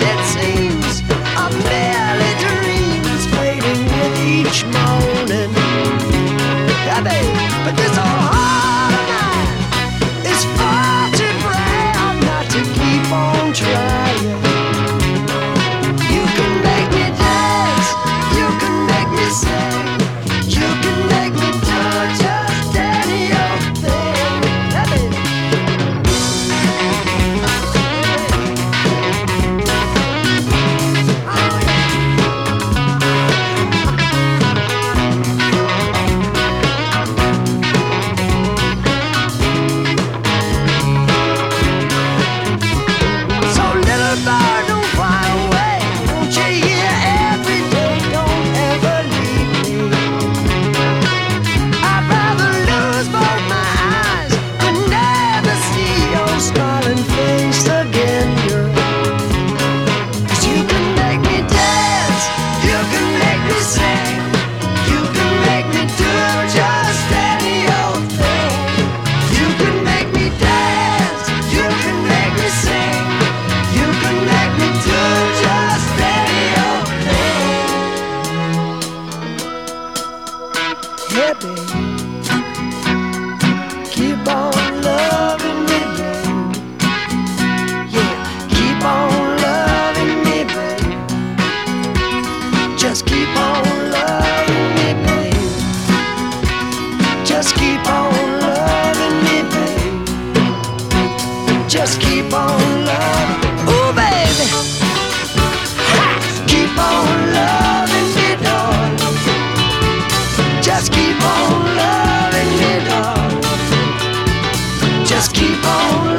set sail. just keep on loving. Ooh, baby, keep on loving me, darling. Just keep on loving me, darling. Just keep on.